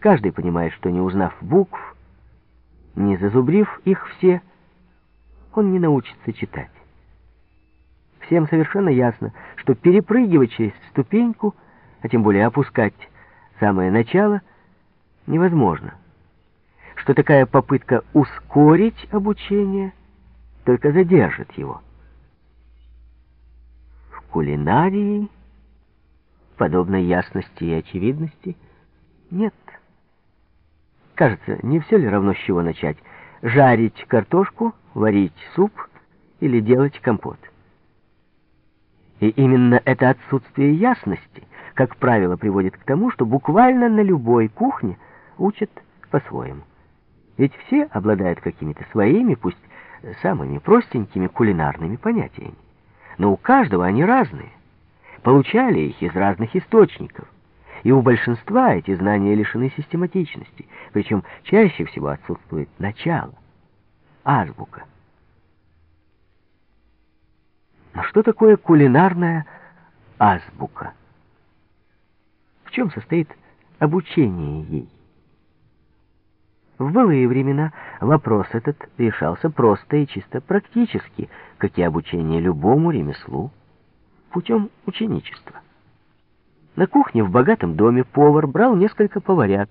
Каждый понимает, что не узнав букв, не зазубрив их все, он не научится читать. Всем совершенно ясно, что перепрыгивать через ступеньку, а тем более опускать самое начало, невозможно. Что такая попытка ускорить обучение только задержит его. В кулинарии подобной ясности и очевидности нет. Кажется, не все ли равно с чего начать? Жарить картошку, варить суп или делать компот? И именно это отсутствие ясности, как правило, приводит к тому, что буквально на любой кухне учат по-своему. Ведь все обладают какими-то своими, пусть самыми простенькими кулинарными понятиями. Но у каждого они разные. Получали их из разных источников. И у большинства эти знания лишены систематичности, причем чаще всего отсутствует начало, азбука. Но что такое кулинарная азбука? В чем состоит обучение ей? В былые времена вопрос этот решался просто и чисто практически, как и обучение любому ремеслу путем ученичества. На кухне в богатом доме повар брал несколько поварят.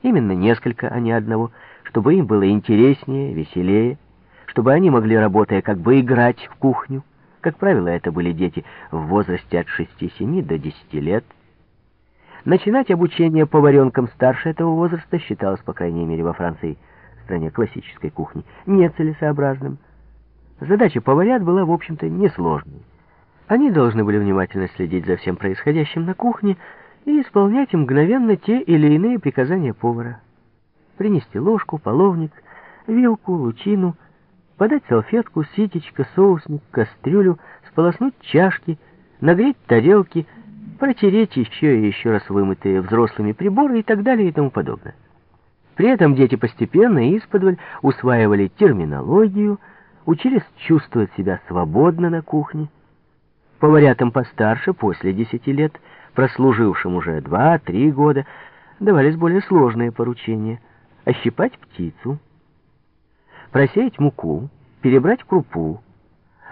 Именно несколько, а не одного, чтобы им было интереснее, веселее, чтобы они могли, работая, как бы играть в кухню. Как правило, это были дети в возрасте от 6-7 до 10 лет. Начинать обучение поваренкам старше этого возраста считалось, по крайней мере, во Франции, стране классической кухни, нецелесообразным. Задача поварят была, в общем-то, несложной. Они должны были внимательно следить за всем происходящим на кухне и исполнять мгновенно те или иные приказания повара. Принести ложку, половник, вилку, лучину, подать салфетку, ситечко, соусник, кастрюлю, сполоснуть чашки, нагреть тарелки, протереть еще и еще раз вымытые взрослыми приборы и так далее и тому подобное. При этом дети постепенно исподволь усваивали терминологию, учились чувствовать себя свободно на кухне, Поварятам постарше, после десяти лет, прослужившим уже два-три года, давались более сложные поручения. Ощипать птицу, просеять муку, перебрать крупу,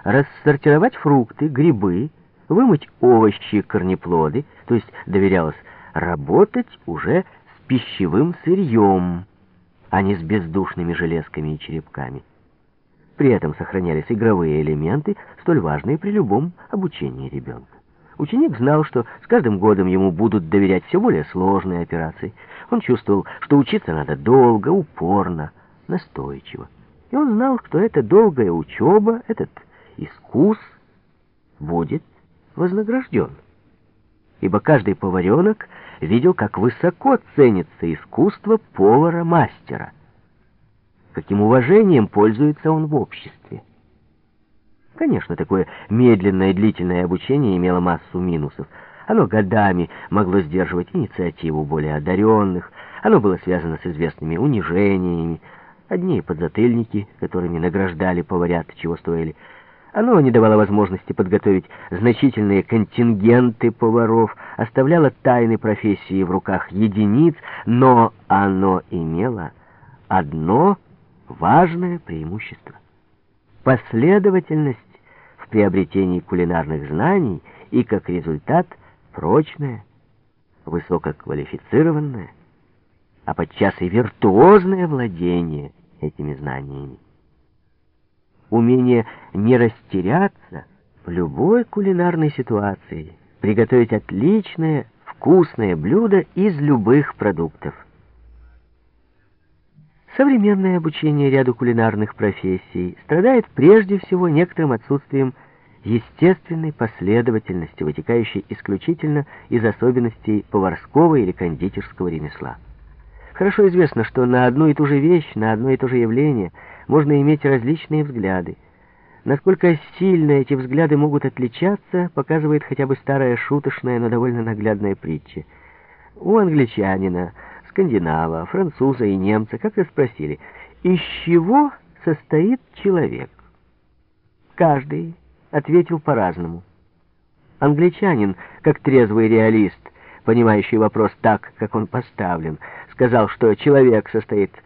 рассортировать фрукты, грибы, вымыть овощи, корнеплоды, то есть доверялось работать уже с пищевым сырьем, а не с бездушными железками и черепками. При этом сохранялись игровые элементы, столь важные при любом обучении ребенка. Ученик знал, что с каждым годом ему будут доверять все более сложные операции. Он чувствовал, что учиться надо долго, упорно, настойчиво. И он знал, что эта долгая учеба, этот искус будет вознагражден. Ибо каждый поваренок видел, как высоко ценится искусство повара-мастера — каким уважением пользуется он в обществе. Конечно, такое медленное длительное обучение имело массу минусов. Оно годами могло сдерживать инициативу более одаренных, оно было связано с известными унижениями, одни подзатыльники, которыми награждали поварят, чего стоили. Оно не давало возможности подготовить значительные контингенты поваров, оставляло тайны профессии в руках единиц, но оно имело одно важное преимущество. Последовательность в приобретении кулинарных знаний и, как результат, прочное, высококвалифицированное, а подчас и виртуозное владение этими знаниями. Умение не растеряться в любой кулинарной ситуации, приготовить отличное, вкусное блюдо из любых продуктов – Современное обучение ряду кулинарных профессий страдает прежде всего некоторым отсутствием естественной последовательности, вытекающей исключительно из особенностей поварского или кондитерского ремесла. Хорошо известно, что на одну и ту же вещь, на одно и то же явление можно иметь различные взгляды. Насколько сильно эти взгляды могут отличаться, показывает хотя бы старая шуточная, но довольно наглядная притча. У англичанина скандинава, француза и немца, как-то спросили, из чего состоит человек? Каждый ответил по-разному. Англичанин, как трезвый реалист, понимающий вопрос так, как он поставлен, сказал, что человек состоит